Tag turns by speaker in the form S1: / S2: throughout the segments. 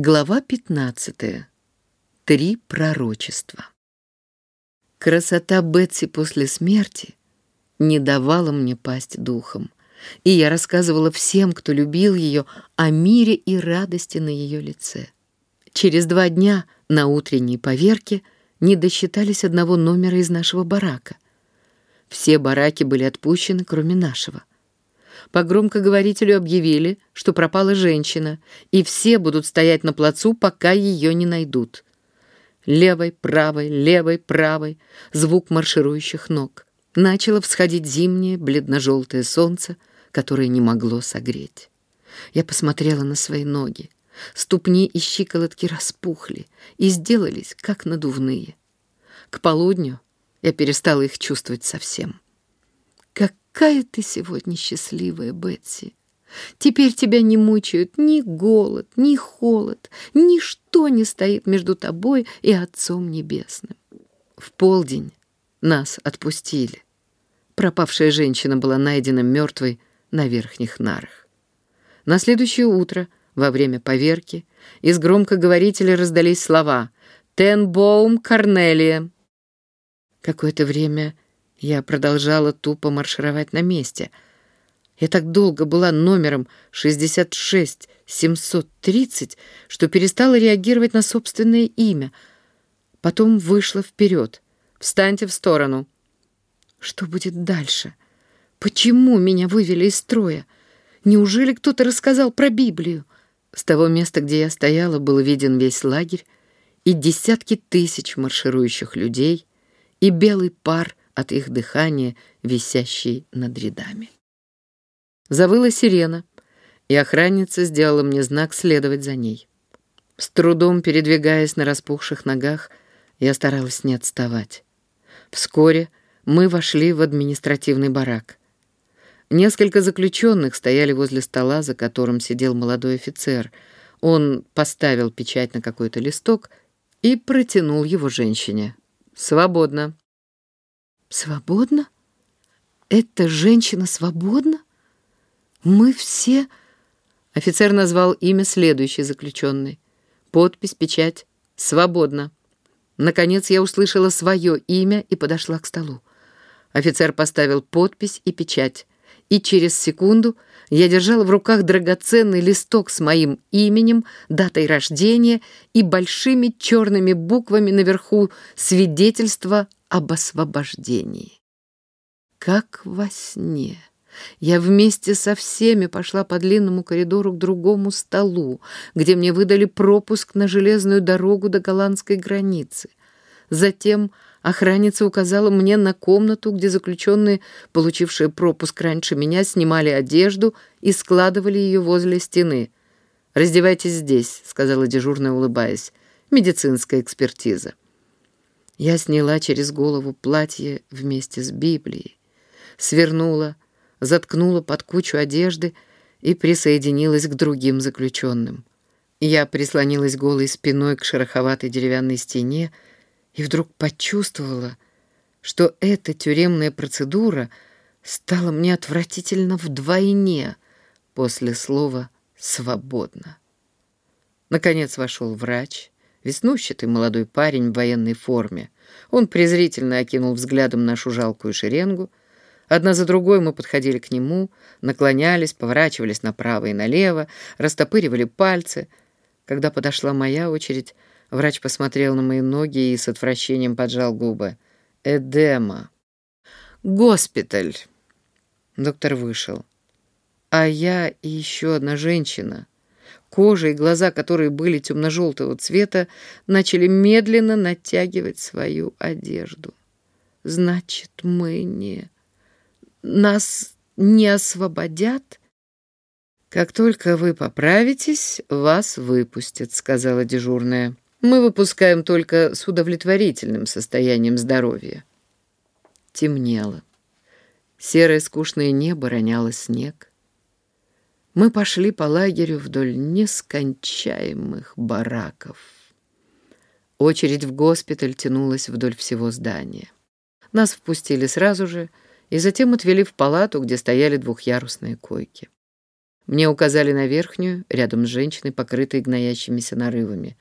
S1: Глава 15. Три пророчества. Красота Бетси после смерти не давала мне пасть духом, и я рассказывала всем, кто любил ее, о мире и радости на ее лице. Через два дня на утренней поверке не досчитались одного номера из нашего барака. Все бараки были отпущены, кроме нашего по громкоговорителю объявили, что пропала женщина, и все будут стоять на плацу, пока ее не найдут. Левой, правой, левой, правой — звук марширующих ног. Начало всходить зимнее бледно-желтое солнце, которое не могло согреть. Я посмотрела на свои ноги. Ступни и щиколотки распухли и сделались, как надувные. К полудню я перестала их чувствовать совсем. Какая ты сегодня счастливая, Бетси. Теперь тебя не мучают ни голод, ни холод, ничто не стоит между тобой и Отцом Небесным. В полдень нас отпустили. Пропавшая женщина была найдена мертвой на верхних нарах. На следующее утро, во время поверки, из громкоговорителя раздались слова «Тенбоум Корнелия». Какое-то время я продолжала тупо маршировать на месте. Я так долго была номером 66-730, что перестала реагировать на собственное имя. Потом вышла вперед. «Встаньте в сторону». Что будет дальше? Почему меня вывели из строя? Неужели кто-то рассказал про Библию? С того места, где я стояла, был виден весь лагерь и десятки тысяч марширующих людей, и белый пар от их дыхания, висящей над рядами. Завыла сирена, и охранница сделала мне знак следовать за ней. С трудом передвигаясь на распухших ногах, я старалась не отставать. Вскоре мы вошли в административный барак. Несколько заключенных стояли возле стола, за которым сидел молодой офицер. Он поставил печать на какой-то листок и протянул его женщине. «Свободно».
S2: Свободна? Эта женщина свободна? Мы все...
S1: Офицер назвал имя следующей заключенной. Подпись, печать. Свободно. Наконец я услышала свое имя и подошла к столу. Офицер поставил подпись и печать. И через секунду я держала в руках драгоценный листок с моим именем, датой рождения и большими черными буквами наверху свидетельство об освобождении. Как во сне. Я вместе со всеми пошла по длинному коридору к другому столу, где мне выдали пропуск на железную дорогу до голландской границы. Затем охранница указала мне на комнату, где заключенные, получившие пропуск раньше меня, снимали одежду и складывали ее возле стены. «Раздевайтесь здесь», — сказала дежурная, улыбаясь. «Медицинская экспертиза». Я сняла через голову платье вместе с Библией, свернула, заткнула под кучу одежды и присоединилась к другим заключенным. Я прислонилась голой спиной к шероховатой деревянной стене и вдруг почувствовала, что эта тюремная процедура стала мне отвратительно вдвойне после слова «свободно». Наконец вошел врач — Веснущатый молодой парень в военной форме. Он презрительно окинул взглядом нашу жалкую шеренгу. Одна за другой мы подходили к нему, наклонялись, поворачивались направо и налево, растопыривали пальцы. Когда подошла моя очередь, врач посмотрел на мои ноги и с отвращением поджал губы. «Эдема». «Госпиталь». Доктор вышел. А я и еще одна женщина — Кожа и глаза, которые были темно-желтого цвета, начали медленно натягивать свою одежду. «Значит, мы не... Нас не освободят?» «Как только вы поправитесь, вас выпустят», — сказала дежурная. «Мы выпускаем только с удовлетворительным состоянием здоровья». Темнело. Серое скучное небо роняло снег мы пошли по лагерю вдоль нескончаемых бараков. Очередь в госпиталь тянулась вдоль всего здания. Нас впустили сразу же и затем отвели в палату, где стояли двухъярусные койки. Мне указали на верхнюю, рядом с женщиной, покрытой гноящимися нарывами.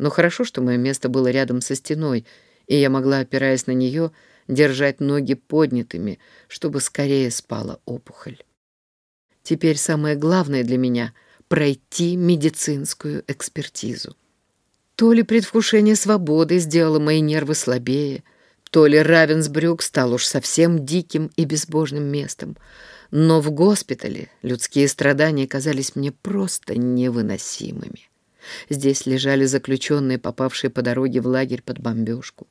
S1: Но хорошо, что мое место было рядом со стеной, и я могла, опираясь на нее, держать ноги поднятыми, чтобы скорее спала опухоль. Теперь самое главное для меня — пройти медицинскую экспертизу. То ли предвкушение свободы сделало мои нервы слабее, то ли Равенсбрюк стал уж совсем диким и безбожным местом, но в госпитале людские страдания казались мне просто невыносимыми. Здесь лежали заключенные, попавшие по дороге в лагерь под бомбежку.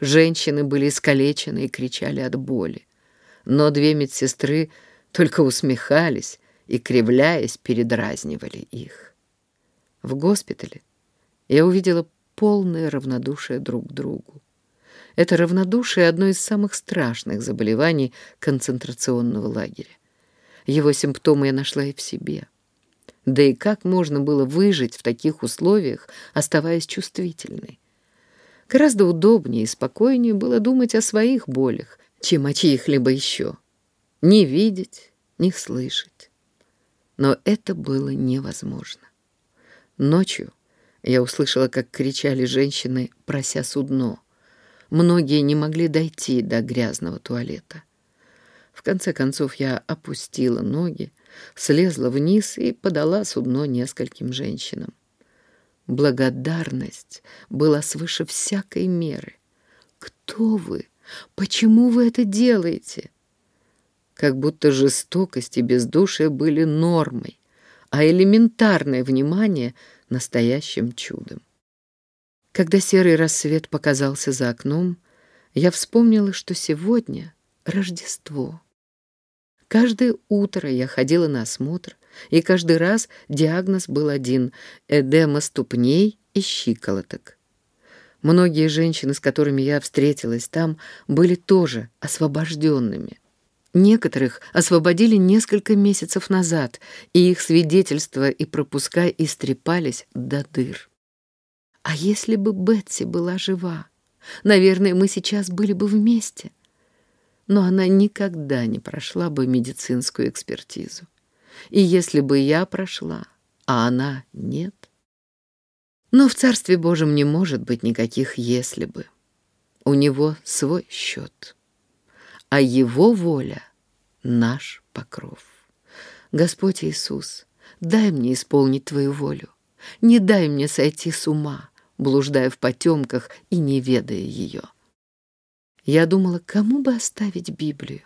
S1: Женщины были искалечены и кричали от боли. Но две медсестры только усмехались и, кривляясь, передразнивали их. В госпитале я увидела полное равнодушие друг к другу. Это равнодушие — одно из самых страшных заболеваний концентрационного лагеря. Его симптомы я нашла и в себе. Да и как можно было выжить в таких условиях, оставаясь чувствительной? Гораздо удобнее и спокойнее было думать о своих болях, чем о чьих-либо еще. Не видеть, не слышать. Но это было невозможно. Ночью я услышала, как кричали женщины, прося судно. Многие не могли дойти до грязного туалета. В конце концов я опустила ноги, слезла вниз и подала судно нескольким женщинам. Благодарность была свыше всякой меры. «Кто вы? Почему вы это делаете?» Как будто жестокость и бездушие были нормой, а элементарное внимание — настоящим чудом. Когда серый рассвет показался за окном, я вспомнила, что сегодня Рождество. Каждое утро я ходила на осмотр, и каждый раз диагноз был один — эдема ступней и щиколоток. Многие женщины, с которыми я встретилась там, были тоже освобожденными. Некоторых освободили несколько месяцев назад, и их свидетельства и пропуска истрепались до дыр. А если бы Бетси была жива? Наверное, мы сейчас были бы вместе но она никогда не прошла бы медицинскую экспертизу. И если бы я прошла, а она нет. Но в Царстве Божьем не может быть никаких «если бы». У него свой счет. А его воля — наш покров. Господь Иисус, дай мне исполнить Твою волю. Не дай мне сойти с ума, блуждая в потемках и не ведая ее. Я думала, кому бы оставить Библию?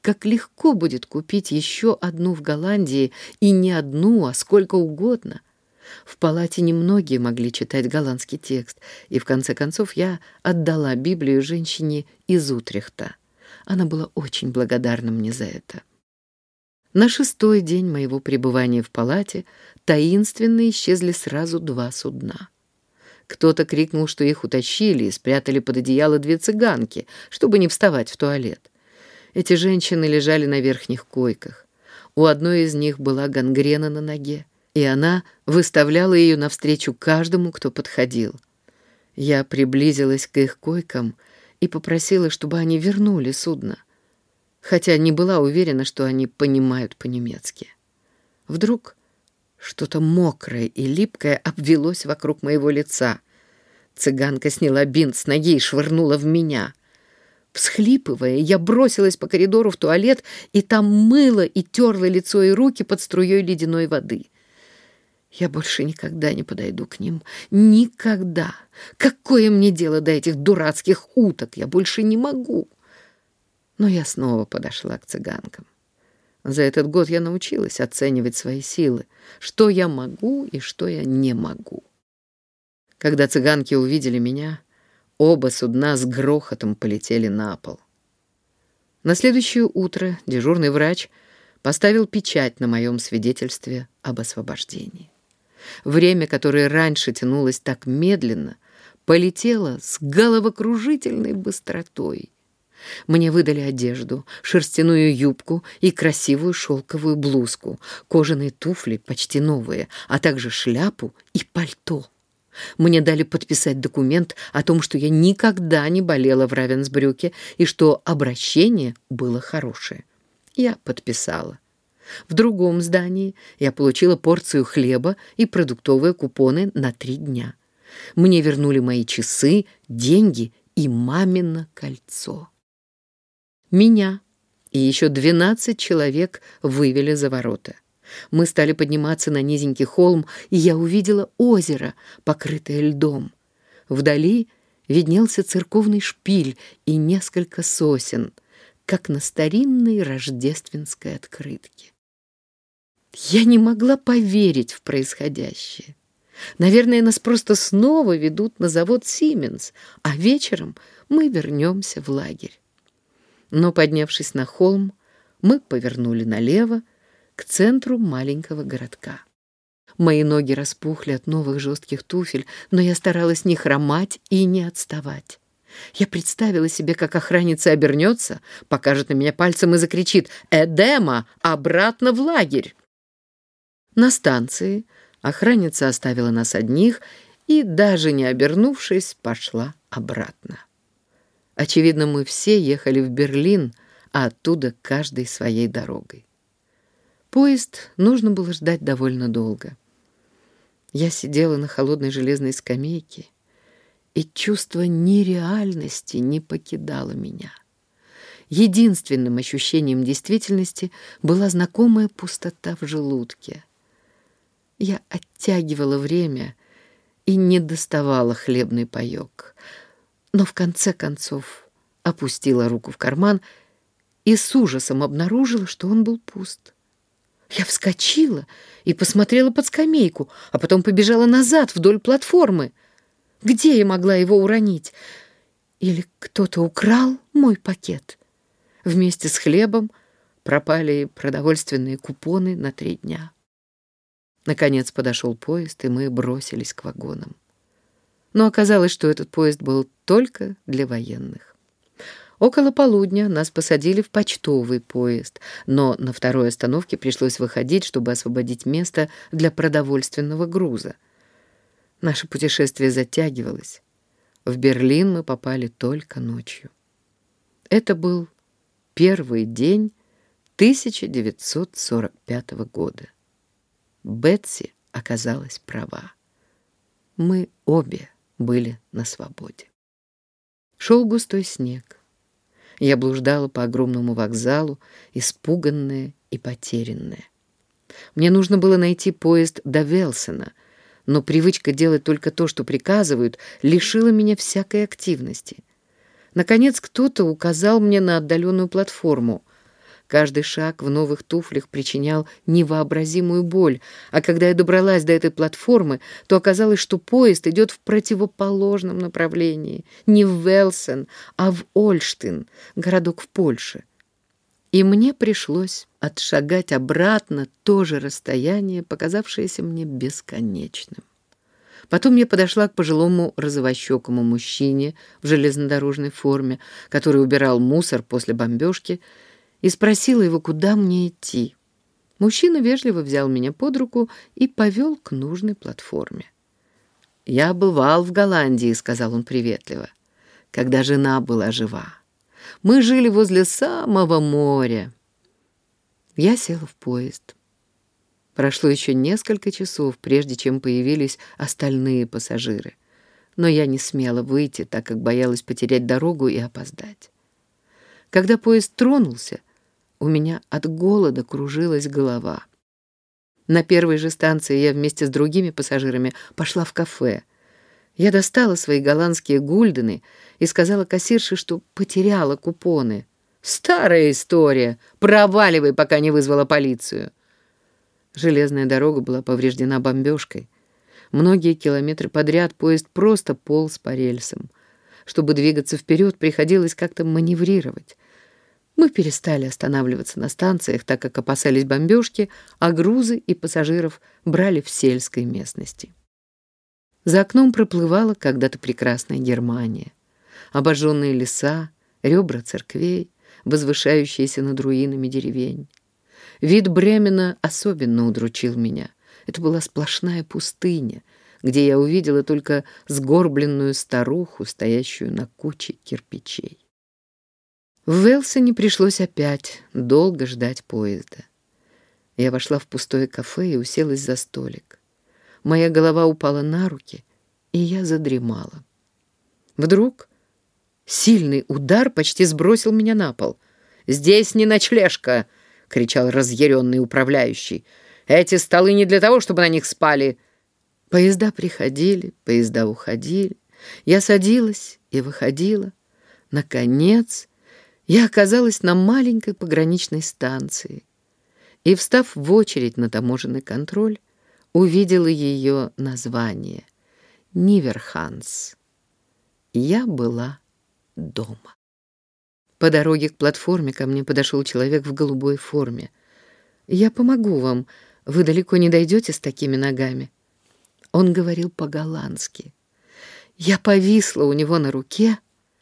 S1: Как легко будет купить еще одну в Голландии, и не одну, а сколько угодно. В палате немногие могли читать голландский текст, и в конце концов я отдала Библию женщине из Утрехта. Она была очень благодарна мне за это. На шестой день моего пребывания в палате таинственно исчезли сразу два судна. Кто-то крикнул, что их утащили и спрятали под одеяло две цыганки, чтобы не вставать в туалет. Эти женщины лежали на верхних койках. У одной из них была гангрена на ноге, и она выставляла ее навстречу каждому, кто подходил. Я приблизилась к их койкам и попросила, чтобы они вернули судно, хотя не была уверена, что они понимают по-немецки. Вдруг что-то мокрое и липкое обвелось вокруг моего лица. Цыганка сняла бинт с ноги и швырнула в меня. Всхлипывая, я бросилась по коридору в туалет и там мыла и терла лицо и руки под струей ледяной воды. Я больше никогда не подойду к ним. Никогда. Какое мне дело до этих дурацких уток? Я больше не могу. Но я снова подошла к цыганкам. За этот год я научилась оценивать свои силы, что я могу и что я не могу. Когда цыганки увидели меня, оба судна с грохотом полетели на пол. На следующее утро дежурный врач поставил печать на моем свидетельстве об освобождении. Время, которое раньше тянулось так медленно, полетело с головокружительной быстротой — мне выдали одежду, шерстяную юбку и красивую шелковую блузку, кожаные туфли, почти новые, а также шляпу и пальто. Мне дали подписать документ о том, что я никогда не болела в Равенсбрюке и что обращение было хорошее. Я подписала. В другом здании я получила порцию хлеба и продуктовые купоны на три дня. Мне вернули мои часы, деньги и мамино кольцо. Меня и еще 12 человек вывели за ворота. Мы стали подниматься на низенький холм, и я увидела озеро, покрытое льдом. Вдали виднелся церковный шпиль и несколько сосен, как на старинной рождественской открытке. Я не могла поверить в происходящее. Наверное, нас просто снова ведут на завод «Сименс», а вечером мы вернемся в лагерь. Но, поднявшись на холм, мы повернули налево к центру маленького городка. Мои ноги распухли от новых жестких туфель, но я старалась не хромать и не отставать. Я представила себе, как охранница обернется, покажет на меня пальцем и закричит «Эдема! Обратно в лагерь!» На станции охранница оставила нас одних и, даже не обернувшись, пошла обратно. Очевидно, мы все ехали в Берлин, а оттуда каждой своей дорогой. Поезд нужно было ждать довольно долго. Я сидела на холодной железной скамейке, и чувство нереальности не покидало меня. Единственным ощущением действительности была знакомая пустота в желудке — я оттягивала время и не доставала хлебный паёк, но в конце концов опустила руку в карман и с ужасом обнаружила, что он был пуст. Я вскочила и посмотрела под скамейку, а потом побежала назад вдоль платформы. Где я могла его уронить? Или кто-то украл мой пакет? Вместе с хлебом пропали продовольственные купоны на три дня. Наконец подошел поезд, и мы бросились к вагонам. Но оказалось, что этот поезд был только для военных. Около полудня нас посадили в почтовый поезд, но на второй остановке пришлось выходить, чтобы освободить место для продовольственного груза. Наше путешествие затягивалось. В Берлин мы попали только ночью. Это был первый день 1945 года. Бетси оказалась права. Мы обе были на свободе. Шел густой снег. Я блуждала по огромному вокзалу, испуганная и потерянная. Мне нужно было найти поезд до Велсона, но привычка делать только то, что приказывают, лишила меня всякой активности. Наконец кто-то указал мне на отдаленную платформу — Каждый шаг в новых туфлях причинял невообразимую боль, а когда я добралась до этой платформы, то оказалось, что поезд идет в противоположном направлении, не в Велсен, а в Ольштин, городок в Польше. И мне пришлось отшагать обратно то же расстояние, показавшееся мне бесконечным. Потом я подошла к пожилому розовощекому мужчине в железнодорожной форме, который убирал мусор после бомбежки, и спросила его, куда мне идти. Мужчина вежливо взял меня под руку и повел к нужной платформе. «Я бывал в Голландии», — сказал он приветливо, — «когда жена была жива. Мы жили возле самого моря». Я села в поезд. Прошло еще несколько часов, прежде чем появились остальные пассажиры. Но я не смела выйти, так как боялась потерять дорогу и опоздать. Когда поезд тронулся, у меня от голода кружилась голова. На первой же станции я вместе с другими пассажирами пошла в кафе. Я достала свои голландские гульдены и сказала кассирше, что потеряла купоны. «Старая история! Проваливай, пока не вызвала полицию!» Железная дорога была повреждена бомбежкой. Многие километры подряд поезд просто полз по рельсам. Чтобы двигаться вперед, приходилось как-то маневрировать. Мы перестали останавливаться на станциях, так как опасались бомбежки, а грузы и пассажиров брали в сельской местности. За окном проплывала когда-то прекрасная Германия. Обожженные леса, ребра церквей, возвышающиеся над руинами деревень. Вид Бремена особенно удручил меня. Это была сплошная пустыня, где я увидела только сгорбленную старуху, стоящую на куче кирпичей. В Велсоне пришлось опять долго ждать поезда. Я вошла в пустое кафе и уселась за столик. Моя голова упала на руки, и я задремала. Вдруг сильный удар почти сбросил меня на пол. «Здесь не ночлежка!» — кричал разъяренный управляющий. «Эти столы не для того, чтобы на них спали!» Поезда приходили, поезда уходили. Я садилась и выходила. Наконец, я оказалась на маленькой пограничной станции и, встав в очередь на таможенный контроль, увидела ее название — Ниверханс. Я была дома. По дороге к платформе ко мне подошел человек в голубой форме. «Я помогу вам. Вы далеко не дойдете с такими ногами». Он говорил по-голландски. Я повисла у него на руке,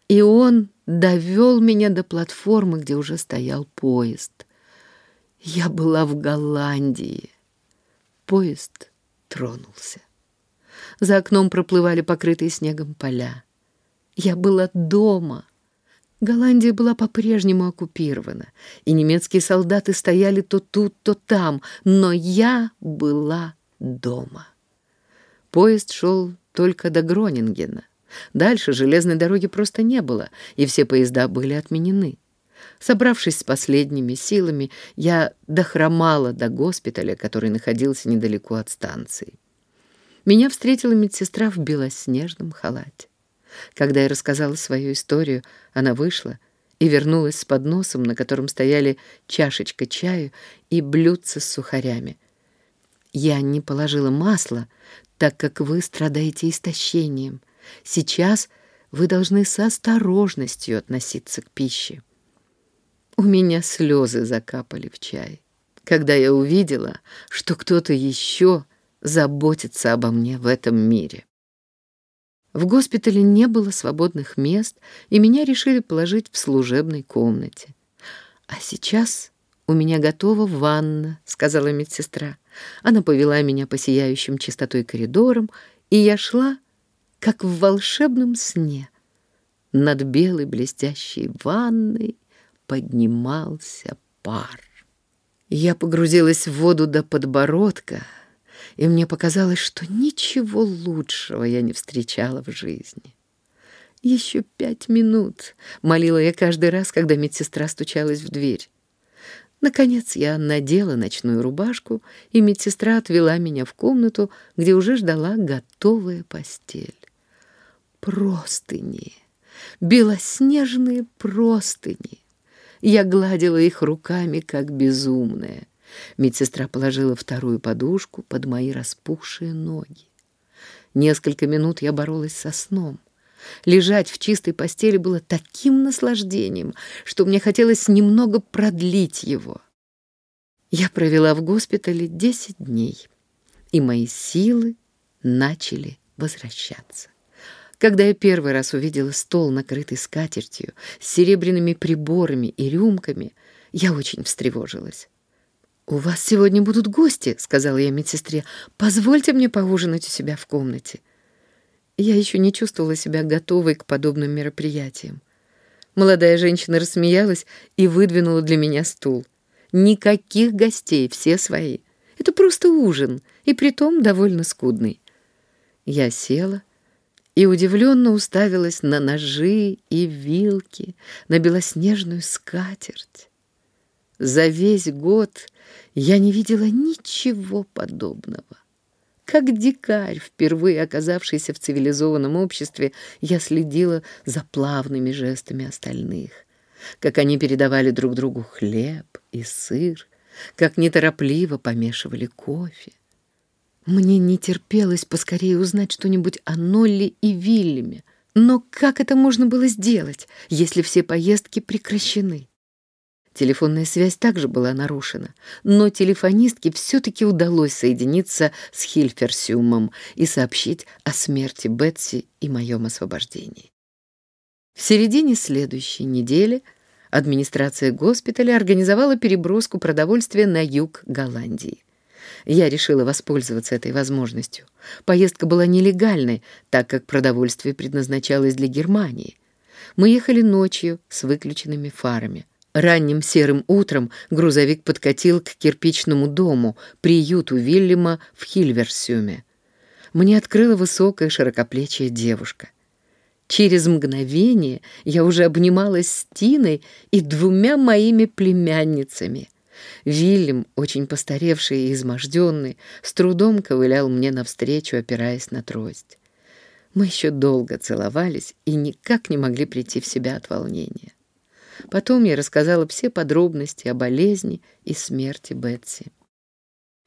S1: и он довел меня до платформы, где уже стоял поезд. Я была в Голландии. Поезд тронулся. За окном проплывали покрытые снегом поля. Я была дома. Голландия была по-прежнему оккупирована, и немецкие солдаты стояли то тут, то там, но я была дома. Поезд шел только до Гронингена. Дальше железной дороги просто не было, и все поезда были отменены. Собравшись с последними силами, я дохромала до госпиталя, который находился недалеко от станции. Меня встретила медсестра в белоснежном халате. Когда я рассказала свою историю, она вышла и вернулась с подносом, на котором стояли чашечка чаю и блюдце с сухарями. Я не положила масла, так как вы страдаете истощением. Сейчас вы должны с осторожностью относиться к пище. У меня слезы закапали в чай, когда я увидела, что кто-то еще заботится обо мне в этом мире. В госпитале не было свободных мест, и меня решили положить в служебной комнате. «А сейчас у меня готова ванна», — сказала медсестра. Она повела меня по сияющим чистотой коридорам, и я шла, как в волшебном сне. Над белой блестящей ванной поднимался пар. Я погрузилась в воду до подбородка, и мне показалось, что ничего лучшего я не встречала в жизни. «Еще пять минут», — молила я каждый раз, когда медсестра стучалась в дверь. Наконец я надела ночную рубашку, и медсестра отвела меня в комнату, где уже ждала готовая постель. Простыни, белоснежные простыни. Я гладила их руками, как безумная. Медсестра положила вторую подушку под мои распухшие ноги. Несколько минут я боролась со сном. Лежать в чистой постели было таким наслаждением, что мне хотелось немного продлить его. Я провела в госпитале десять дней, и мои силы начали возвращаться. Когда я первый раз увидела стол, накрытый скатертью, с серебряными приборами и рюмками, я очень встревожилась. «У вас сегодня будут гости», — сказала я медсестре. «Позвольте мне поужинать у себя в комнате». Я еще не чувствовала себя готовой к подобным мероприятиям. Молодая женщина рассмеялась и выдвинула для меня стул. Никаких гостей, все свои. Это просто ужин, и притом довольно скудный. Я села и удивленно уставилась на ножи и вилки, на белоснежную скатерть. За весь год я не видела ничего подобного. Как дикарь, впервые оказавшийся в цивилизованном обществе, я следила за плавными жестами остальных, как они передавали друг другу хлеб и сыр, как неторопливо помешивали кофе. Мне не терпелось поскорее узнать что-нибудь о Нолли и Вильяме, но как это можно было сделать, если все поездки прекращены? Телефонная связь также была нарушена, но телефонистке все-таки удалось соединиться с Хильферсиумом и сообщить о смерти Бетси и моем освобождении. В середине следующей недели администрация госпиталя организовала переброску продовольствия на юг Голландии. Я решила воспользоваться этой возможностью. Поездка была нелегальной, так как продовольствие предназначалось для Германии. Мы ехали ночью с выключенными фарами — Ранним серым утром грузовик подкатил к кирпичному дому, приюту Вильяма в Хильверсюме. Мне открыла высокая широкоплечья девушка. Через мгновение я уже обнималась с Тиной и двумя моими племянницами. Вильям, очень постаревший и изможденный, с трудом ковылял мне навстречу, опираясь на трость. Мы еще долго целовались и никак не могли прийти в себя от волнения. Потом я рассказала все подробности о болезни и смерти Бетси.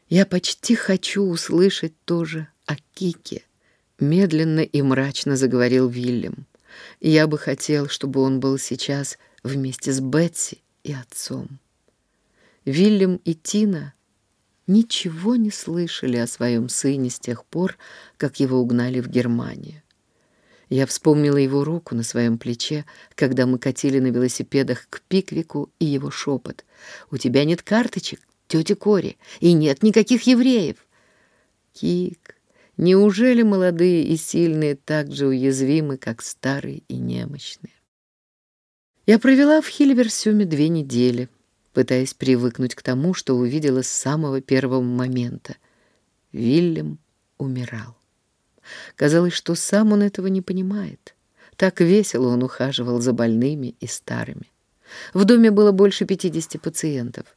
S1: Я почти хочу услышать тоже о Кике. Медленно и мрачно заговорил Вильям. Я бы хотел, чтобы он был сейчас вместе с Бетси и отцом. Вильям и Тина ничего не слышали о своем сыне с тех пор, как его угнали в Германию. Я вспомнила его руку на своем плече, когда мы катили на велосипедах к Пиквику и его шепот. «У тебя нет карточек, тетя Кори, и нет никаких евреев!» Кик, неужели молодые и сильные так же уязвимы, как старые и немощные? Я провела в Хильверсюме две недели, пытаясь привыкнуть к тому, что увидела с самого первого момента. Вильям умирал. Казалось, что сам он этого не понимает. Так весело он ухаживал за больными и старыми. В доме было больше 50 пациентов.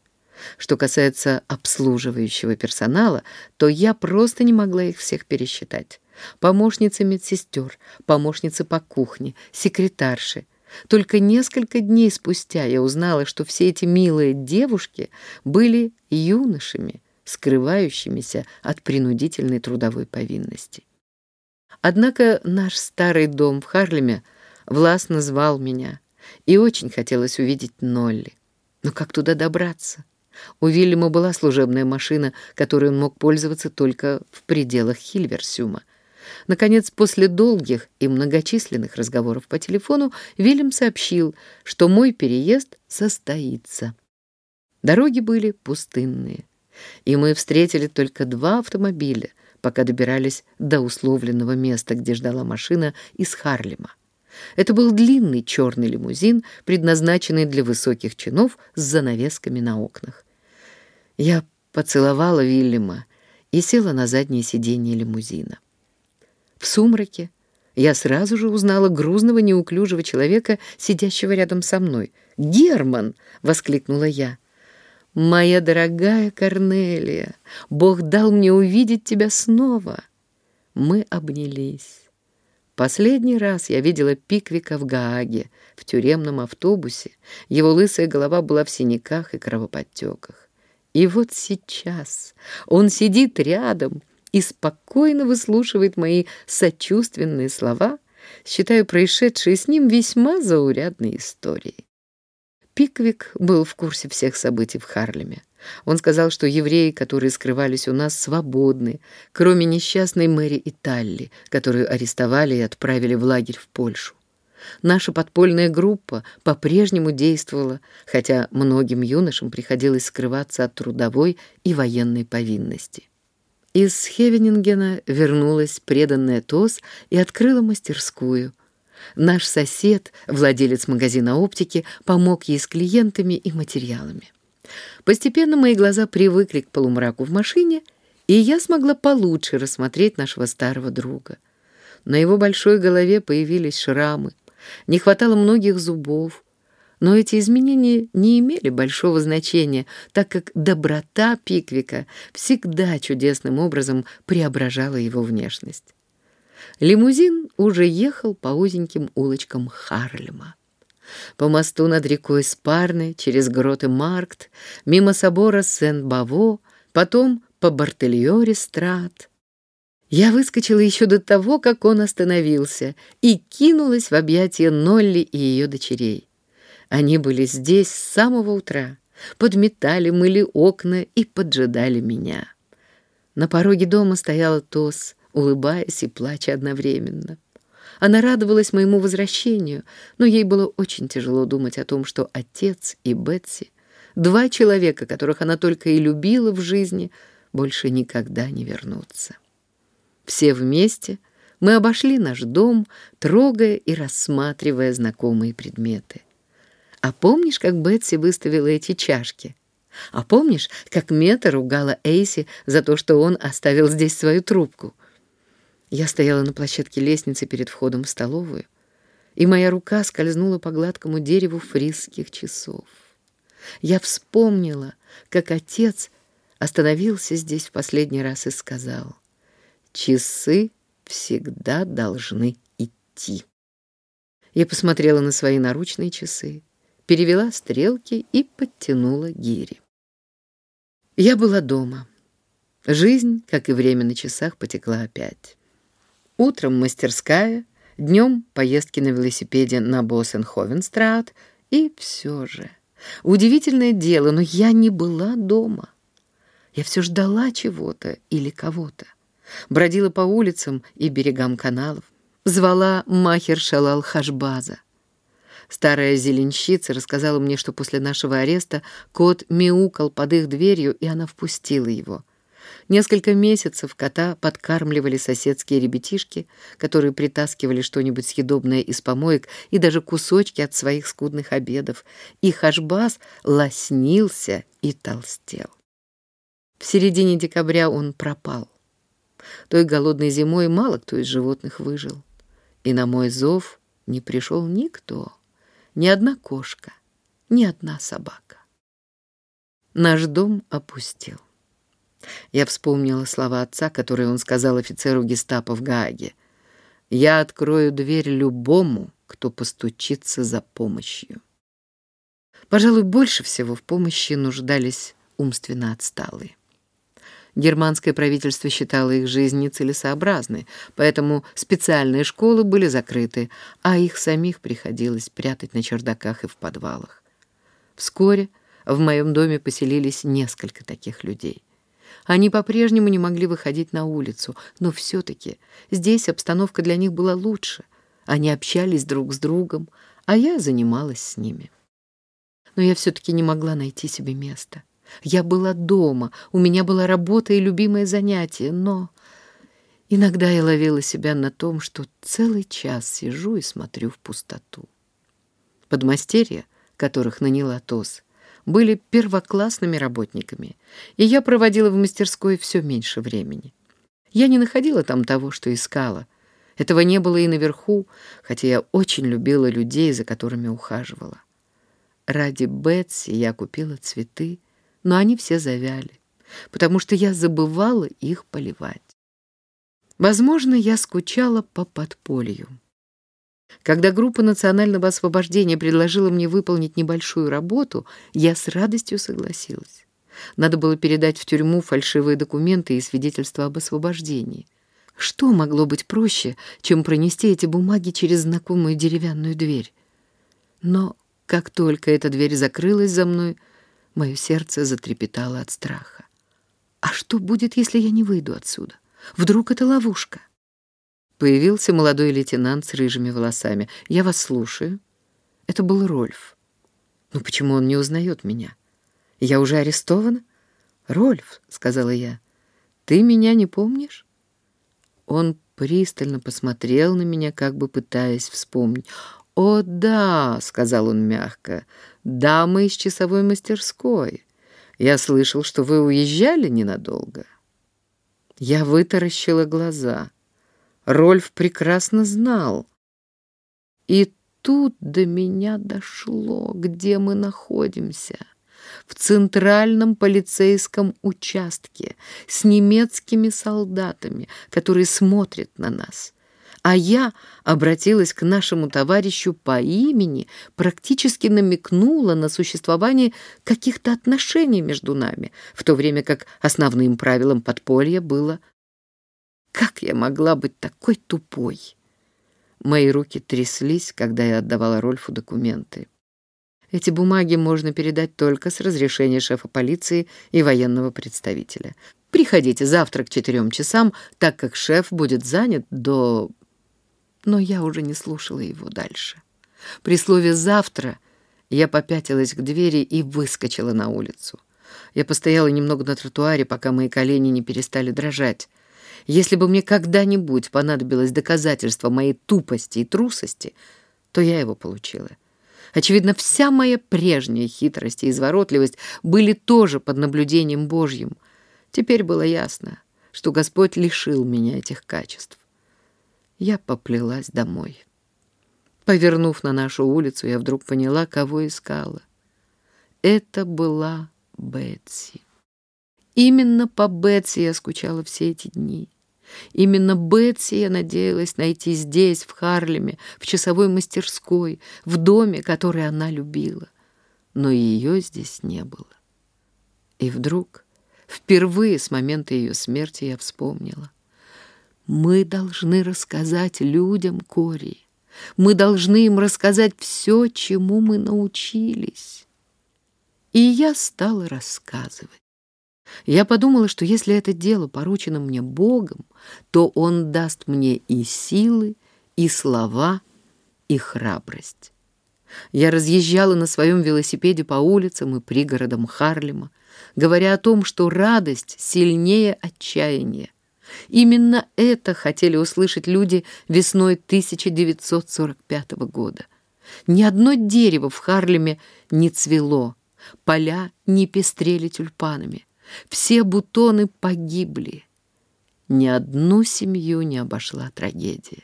S1: Что касается обслуживающего персонала, то я просто не могла их всех пересчитать. Помощницы медсестер, помощницы по кухне, секретарши. Только несколько дней спустя я узнала, что все эти милые девушки были юношами, скрывающимися от принудительной трудовой повинности. Однако наш старый дом в Харлеме властно звал меня, и очень хотелось увидеть Нолли. Но как туда добраться? У Вильяма была служебная машина, которой он мог пользоваться только в пределах Хильверсюма. Наконец, после долгих и многочисленных разговоров по телефону, Вильям сообщил, что мой переезд состоится. Дороги были пустынные, и мы встретили только два автомобиля, пока добирались до условленного места, где ждала машина из Харлема. Это был длинный черный лимузин, предназначенный для высоких чинов с занавесками на окнах. Я поцеловала Вильяма и села на заднее сиденье лимузина. В сумраке я сразу же узнала грузного неуклюжего человека, сидящего рядом со мной. «Герман!» — воскликнула я. «Моя дорогая Корнелия, Бог дал мне увидеть тебя снова!» Мы обнялись. Последний раз я видела Пиквика в Гааге, в тюремном автобусе. Его лысая голова была в синяках и кровоподтеках. И вот сейчас он сидит рядом и спокойно выслушивает мои сочувственные слова, считая происшедшие с ним весьма заурядной историей. Пиквик был в курсе всех событий в Харлеме. Он сказал, что евреи, которые скрывались у нас, свободны, кроме несчастной Мэри и Талли, которую арестовали и отправили в лагерь в Польшу. Наша подпольная группа по-прежнему действовала, хотя многим юношам приходилось скрываться от трудовой и военной повинности. Из Хевенингена вернулась преданная ТОС и открыла мастерскую, Наш сосед, владелец магазина оптики, помог ей с клиентами и материалами. Постепенно мои глаза привыкли к полумраку в машине, и я смогла получше рассмотреть нашего старого друга. На его большой голове появились шрамы, не хватало многих зубов, но эти изменения не имели большого значения, так как доброта Пиквика всегда чудесным образом преображала его внешность. Лимузин уже ехал по узеньким улочкам Харлема. По мосту над рекой Спарны, через гроты Маркт, мимо собора Сен-Баво, потом по Бартельоре-Страт. Я выскочила еще до того, как он остановился, и кинулась в объятия Нолли и ее дочерей. Они были здесь с самого утра, подметали, мыли окна и поджидали меня. На пороге дома стояла Тос — улыбаясь и плача одновременно. Она радовалась моему возвращению, но ей было очень тяжело думать о том, что отец и Бетси, два человека, которых она только и любила в жизни, больше никогда не вернутся. Все вместе мы обошли наш дом, трогая и рассматривая знакомые предметы. А помнишь, как Бетси выставила эти чашки? А помнишь, как Мета ругала Эйси за то, что он оставил здесь свою трубку? Я стояла на площадке лестницы перед входом в столовую, и моя рука скользнула по гладкому дереву фрисских часов. Я вспомнила, как отец остановился здесь в последний раз и сказал, «Часы всегда должны идти». Я посмотрела на свои наручные часы, перевела стрелки и подтянула гири. Я была дома. Жизнь, как и время на часах, потекла опять. Утром мастерская, днем поездки на велосипеде на Боссенховенстрат, и все же. Удивительное дело, но я не была дома. Я все ждала чего-то или кого-то. Бродила по улицам и берегам каналов. Звала Махер Шалал Хашбаза. Старая зеленщица рассказала мне, что после нашего ареста кот мяукал под их дверью, и она впустила его. Несколько месяцев кота подкармливали соседские ребятишки, которые притаскивали что-нибудь съедобное из помоек и даже кусочки от своих скудных обедов, и Хашбас лоснился и толстел. В середине декабря он пропал. Той голодной зимой мало кто из животных выжил. И на мой зов не пришел никто ни одна кошка, ни одна собака. Наш дом опустел. Я вспомнила слова отца, которые он сказал офицеру гестапо в Гааге. «Я открою дверь любому, кто постучится за помощью». Пожалуй, больше всего в помощи нуждались умственно отсталые. Германское правительство считало их жизнь нецелесообразной, поэтому специальные школы были закрыты, а их самих приходилось прятать на чердаках и в подвалах. Вскоре в моем доме поселились несколько таких людей. Они по-прежнему не могли выходить на улицу, но все-таки здесь обстановка для них была лучше. Они общались друг с другом, а я занималась с ними. Но я все-таки не могла найти себе места. Я была дома, у меня была работа и любимое занятие, но иногда я ловила себя на том, что целый час сижу и смотрю в пустоту. Подмастерья, которых наняла ТОС, были первоклассными работниками, и я проводила в мастерской все меньше времени. Я не находила там того, что искала. Этого не было и наверху, хотя я очень любила людей, за которыми ухаживала. Ради Бетси я купила цветы, но они все завяли, потому что я забывала их поливать. Возможно, я скучала по подполью. Когда группа национального освобождения предложила мне выполнить небольшую работу, я с радостью согласилась. Надо было передать в тюрьму фальшивые документы и свидетельства об освобождении. Что могло быть проще, чем пронести эти бумаги через знакомую деревянную дверь? Но как только эта дверь закрылась за мной, Мое сердце затрепетало от страха. А что будет, если я не выйду отсюда? Вдруг это ловушка? Появился молодой лейтенант с рыжими волосами. «Я вас слушаю». Это был Рольф. «Но почему он не узнает меня? Я уже арестована?» «Рольф», — сказала я, — «ты меня не помнишь?» Он пристально посмотрел на меня, как бы пытаясь вспомнить. «О, да», — сказал он мягко, — «дамы из часовой мастерской. Я слышал, что вы уезжали ненадолго». Я вытаращила глаза. Рольф прекрасно знал. И тут до меня дошло, где мы находимся. В центральном полицейском участке с немецкими солдатами, которые смотрят на нас а я обратилась к нашему товарищу по имени, практически намекнула на существование каких-то отношений между нами, в то время как основным правилом подполья было «Как я могла быть такой тупой?» Мои руки тряслись, когда я отдавала Рольфу документы. Эти бумаги можно передать только с разрешения шефа полиции и военного представителя. Приходите завтра к четырем часам, так как шеф будет занят до но я уже не слушала его дальше. При слове «завтра» я попятилась к двери и выскочила на улицу. Я постояла немного на тротуаре, пока мои колени не перестали дрожать. Если бы мне когда-нибудь понадобилось доказательство моей тупости и трусости, то я его получила. Очевидно, вся моя прежняя хитрость и изворотливость были тоже под наблюдением Божьим. Теперь было ясно, что Господь лишил меня этих качеств. Я поплелась домой. Повернув на нашу улицу, я вдруг поняла, кого искала. Это была Бетси. Именно по Бетси я скучала все эти дни. Именно Бетси я надеялась найти здесь, в Харлеме, в часовой мастерской, в доме, который она любила. Но ее здесь не было. И вдруг, впервые с момента ее смерти, я вспомнила. Мы должны рассказать людям Кори. Мы должны им рассказать все, чему мы научились. И я стала рассказывать. Я подумала, что если это дело поручено мне Богом, то Он даст мне и силы, и слова, и храбрость. Я разъезжала на своем велосипеде по улицам и пригородам Харлема, говоря о том, что радость сильнее отчаяния. Именно это хотели услышать люди весной 1945 года. Ни одно дерево в Харлеме не цвело, поля не пестрели тюльпанами. Все бутоны погибли. Ни одну семью не обошла трагедия.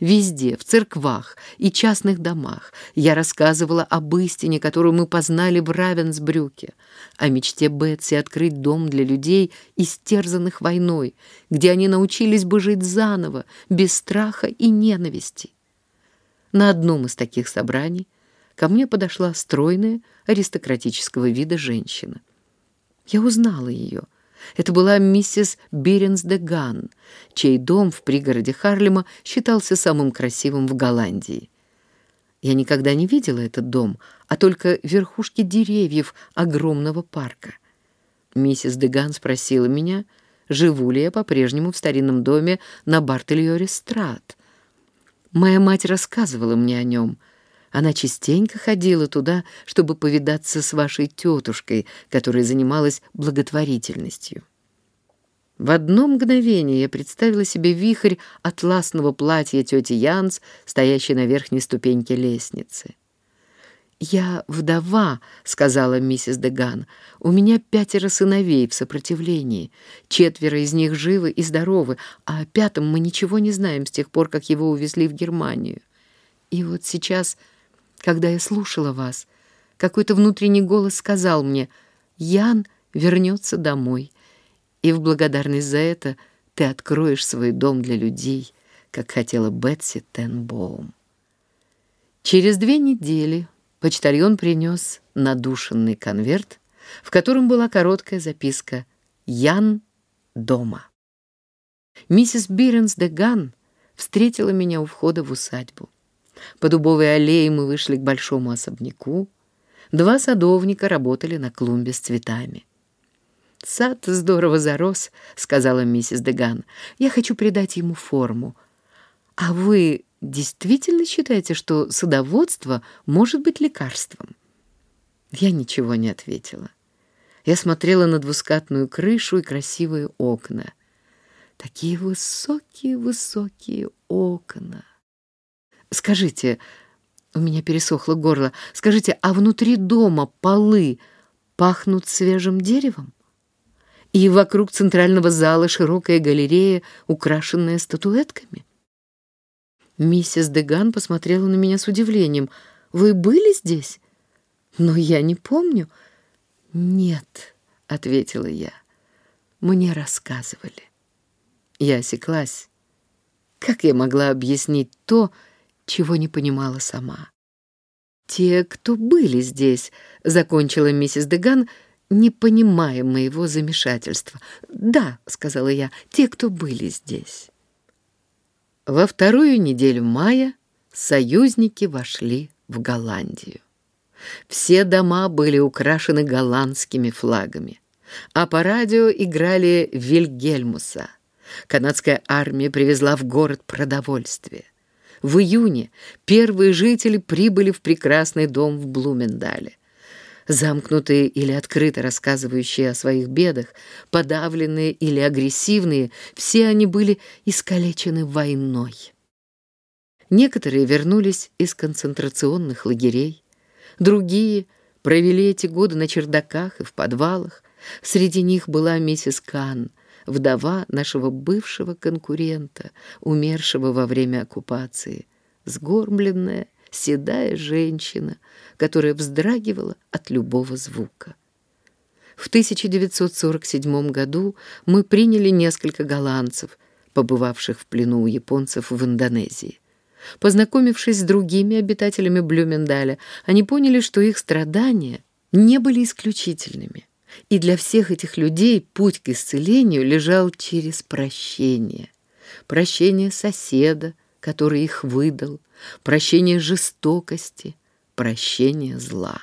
S1: Везде, в церквах и частных домах я рассказывала об истине, которую мы познали в Равенсбрюке, о мечте Бетси открыть дом для людей, истерзанных войной, где они научились бы жить заново, без страха и ненависти. На одном из таких собраний ко мне подошла стройная, аристократического вида женщина. Я узнала ее. Это была миссис Биренс де Ган, чей дом в пригороде Харлема считался самым красивым в Голландии. Я никогда не видела этот дом, а только верхушки деревьев огромного парка. Миссис Деган спросила меня, живу ли я по-прежнему в старинном доме на Бартельоре-Страт. Моя мать рассказывала мне о нем — она частенько ходила туда, чтобы повидаться с вашей тетушкой, которая занималась благотворительностью. В одно мгновение я представила себе вихрь атласного платья тети Янс, стоящей на верхней ступеньке лестницы. «Я вдова», — сказала миссис Деган. «У меня пятеро сыновей в сопротивлении. Четверо из них живы и здоровы, а о пятом мы ничего не знаем с тех пор, как его увезли в Германию. И вот сейчас когда я слушала вас, какой-то внутренний голос сказал мне, «Ян вернется домой, и в благодарность за это ты откроешь свой дом для людей, как хотела Бетси тен Боом». Через две недели почтальон принес надушенный конверт, в котором была короткая записка «Ян дома». Миссис Биренс де Ган встретила меня у входа в усадьбу. По дубовой аллее мы вышли к большому особняку. Два садовника работали на клумбе с цветами. «Сад здорово зарос», — сказала миссис Деган. «Я хочу придать ему форму. А вы действительно считаете, что садоводство может быть лекарством?» Я ничего не ответила. Я смотрела на двускатную крышу и красивые окна. Такие высокие-высокие окна. Скажите, у меня пересохло горло, скажите, а внутри дома полы пахнут свежим деревом? И вокруг центрального зала широкая галерея, украшенная статуэтками? Миссис Деган посмотрела на меня с удивлением. «Вы были здесь?» «Но я не помню». «Нет», — ответила я. «Мне рассказывали». Я осеклась. Как я могла объяснить то, чего не понимала сама. «Те, кто были здесь», — закончила миссис Деган, не понимая моего замешательства. «Да», — сказала я, — «те, кто были здесь». Во вторую неделю мая союзники вошли в Голландию. Все дома были украшены голландскими флагами, а по радио играли Вильгельмуса. Канадская армия привезла в город продовольствие. В июне первые жители прибыли в прекрасный дом в Блумендале. Замкнутые или открыто рассказывающие о своих бедах, подавленные или агрессивные, все они были искалечены войной. Некоторые вернулись из концентрационных лагерей, Другие провели эти годы на чердаках и в подвалах. Среди них была миссис Кан, вдова нашего бывшего конкурента, умершего во время оккупации, сгорбленная, седая женщина, которая вздрагивала от любого звука. В 1947 году мы приняли несколько голландцев, побывавших в плену у японцев в Индонезии. Познакомившись с другими обитателями Блюмендаля, они поняли, что их страдания не были исключительными. И для всех этих людей путь к исцелению лежал через прощение. Прощение соседа, который их выдал, прощение жестокости, прощение зла.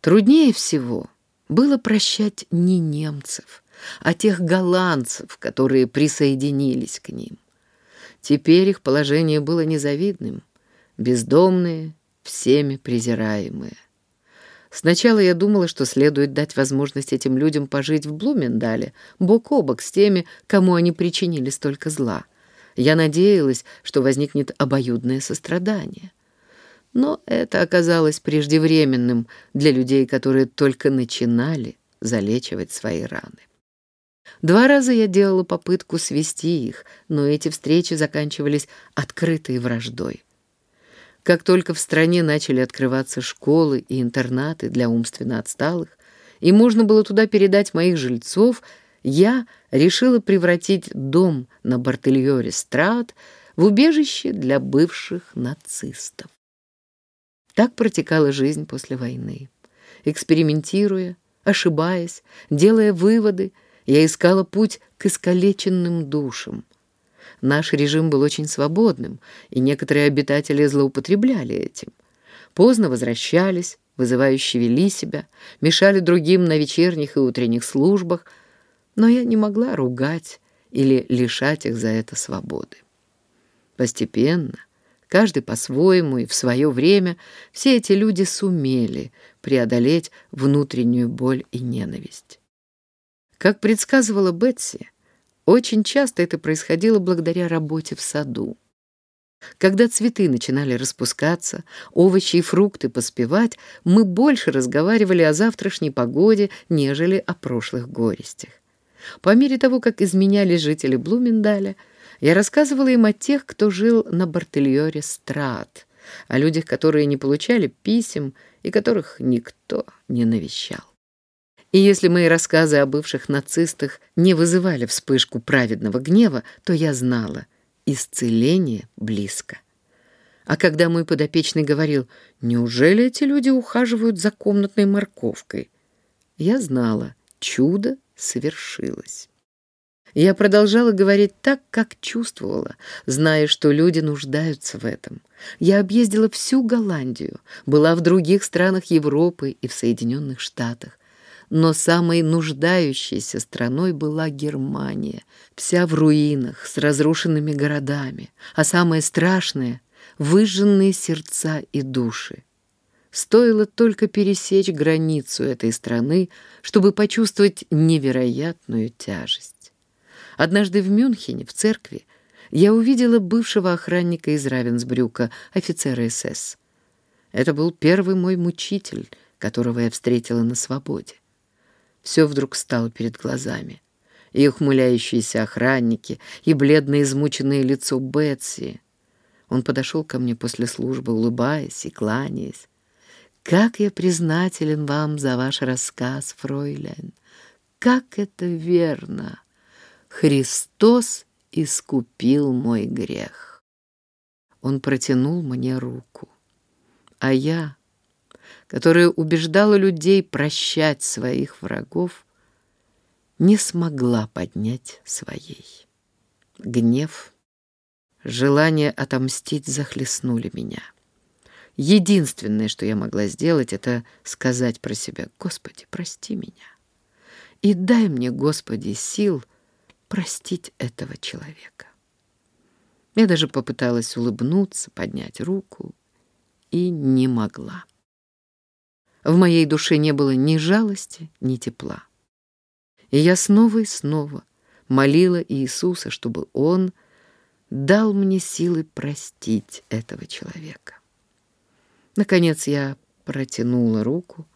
S1: Труднее всего было прощать не немцев, а тех голландцев, которые присоединились к ним. Теперь их положение было незавидным, бездомные, всеми презираемые. Сначала я думала, что следует дать возможность этим людям пожить в Блумендале, бок о бок с теми, кому они причинили столько зла. Я надеялась, что возникнет обоюдное сострадание. Но это оказалось преждевременным для людей, которые только начинали залечивать свои раны. Два раза я делала попытку свести их, но эти встречи заканчивались открытой враждой. Как только в стране начали открываться школы и интернаты для умственно отсталых, и можно было туда передать моих жильцов, я решила превратить дом на Бартельоре Страт в убежище для бывших нацистов. Так протекала жизнь после войны. Экспериментируя, ошибаясь, делая выводы, я искала путь к искалеченным душам. Наш режим был очень свободным, и некоторые обитатели злоупотребляли этим. Поздно возвращались, вызывающе вели себя, мешали другим на вечерних и утренних службах, но я не могла ругать или лишать их за это свободы. Постепенно — Каждый по-своему и в свое время все эти люди сумели преодолеть внутреннюю боль и ненависть. Как предсказывала Бетси, очень часто это происходило благодаря работе в саду. Когда цветы начинали распускаться, овощи и фрукты поспевать, мы больше разговаривали о завтрашней погоде, нежели о прошлых горестях. По мере того, как изменялись жители Блумендаля, я рассказывала им о тех, кто жил на Бартельоре Страт, о людях, которые не получали писем и которых никто не навещал. И если мои рассказы о бывших нацистах не вызывали вспышку праведного гнева, то я знала — исцеление близко. А когда мой подопечный говорил, неужели эти люди ухаживают за комнатной морковкой, я знала, чудо совершилось. Я продолжала говорить так, как чувствовала, зная, что люди нуждаются в этом. Я объездила всю Голландию, была в других странах Европы и в Соединенных Штатах. Но самой нуждающейся страной была Германия, вся в руинах, с разрушенными городами, а самое страшное — выжженные сердца и души. Стоило только пересечь границу этой страны, чтобы почувствовать невероятную тяжесть. Однажды в Мюнхене, в церкви, я увидела бывшего охранника из Равенсбрюка, офицера СС. Это был первый мой мучитель, которого я встретила на свободе. Все вдруг стало перед глазами. И ухмыляющиеся охранники, и бледное измученное лицо Бетси. Он подошел ко мне после службы, улыбаясь и кланяясь. «Как я признателен вам за ваш рассказ, фройлен! Как это верно!» Христос искупил мой грех. Он протянул мне руку. А я, которая убеждала людей прощать своих врагов, не смогла поднять своей. Гнев, желание отомстить захлестнули меня. Единственное, что я могла сделать, это сказать про себя «Господи, прости меня». И дай мне, Господи, сил — простить этого человека. Я даже попыталась улыбнуться, поднять руку и не могла. В моей душе не было ни жалости, ни тепла. И я снова и снова молила Иисуса, чтобы Он дал мне силы простить этого человека. Наконец я протянула руку,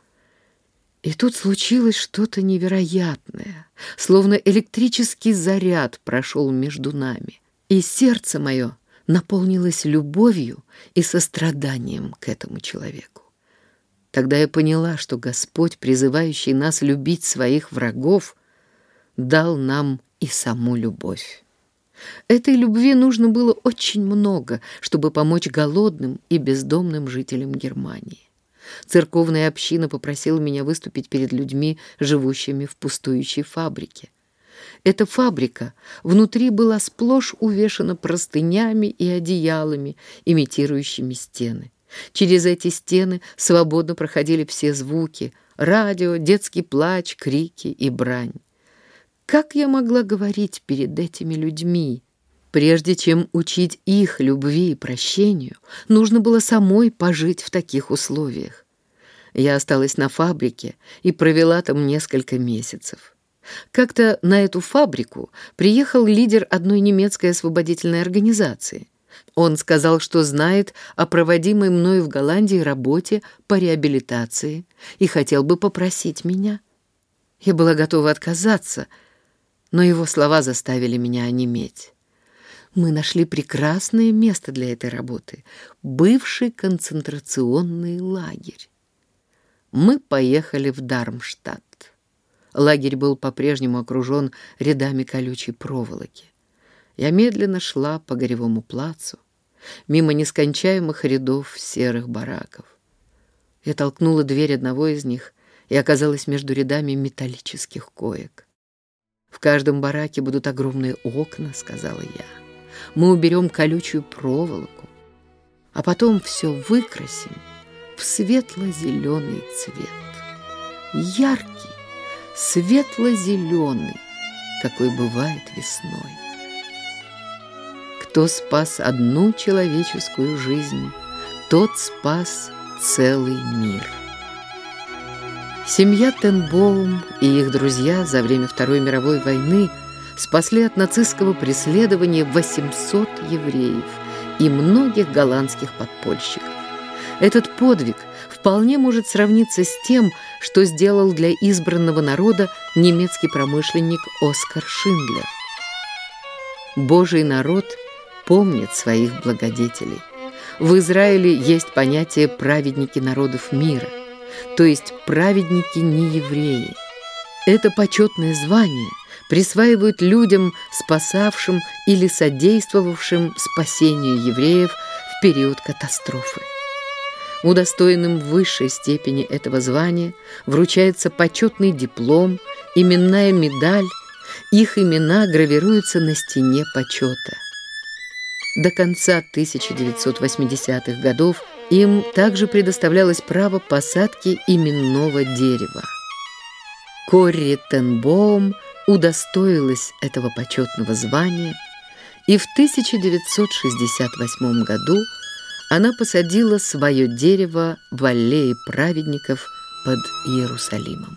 S1: и тут случилось что-то невероятное, словно электрический заряд прошел между нами, и сердце мое наполнилось любовью и состраданием к этому человеку. Тогда я поняла, что Господь, призывающий нас любить своих врагов, дал нам и саму любовь. Этой любви нужно было очень много, чтобы помочь голодным и бездомным жителям Германии. Церковная община попросила меня выступить перед людьми, живущими в пустующей фабрике. Эта фабрика внутри была сплошь увешана простынями и одеялами, имитирующими стены. Через эти стены свободно проходили все звуки — радио, детский плач, крики и брань. Как я могла говорить перед этими людьми? Прежде чем учить их любви и прощению, нужно было самой пожить в таких условиях. Я осталась на фабрике и провела там несколько месяцев. Как-то на эту фабрику приехал лидер одной немецкой освободительной организации. Он сказал, что знает о проводимой мною в Голландии работе по реабилитации и хотел бы попросить меня. Я была готова отказаться — но его слова заставили меня онеметь. Мы нашли прекрасное место для этой работы — бывший концентрационный лагерь. Мы поехали в Дармштадт. Лагерь был по-прежнему окружен рядами колючей проволоки. Я медленно шла по горевому плацу, мимо нескончаемых рядов серых бараков. Я толкнула дверь одного из них и оказалась между рядами металлических коек. «В каждом бараке будут огромные окна», — сказала я. «Мы уберем колючую проволоку, а потом все выкрасим в светло-зеленый цвет. Яркий, светло-зеленый, какой бывает весной. Кто спас одну человеческую жизнь, тот спас целый мир». Семья Тенбоум и их друзья за время Второй мировой войны спасли от нацистского преследования 800 евреев и многих голландских подпольщиков. Этот подвиг вполне может сравниться с тем, что сделал для избранного народа немецкий промышленник Оскар Шиндлер. Божий народ помнит своих благодетелей. В Израиле есть понятие «праведники народов мира» то есть праведники не евреи. Это почетное звание присваивают людям, спасавшим или содействовавшим спасению евреев в период катастрофы. Удостоенным высшей степени этого звания вручается почетный диплом, именная медаль, их имена гравируются на стене почета. До конца 1980-х годов им также предоставлялось право посадки именного дерева. Корри Тенбоум удостоилась этого почетного звания, и в 1968 году она посадила свое дерево в аллее праведников под Иерусалимом.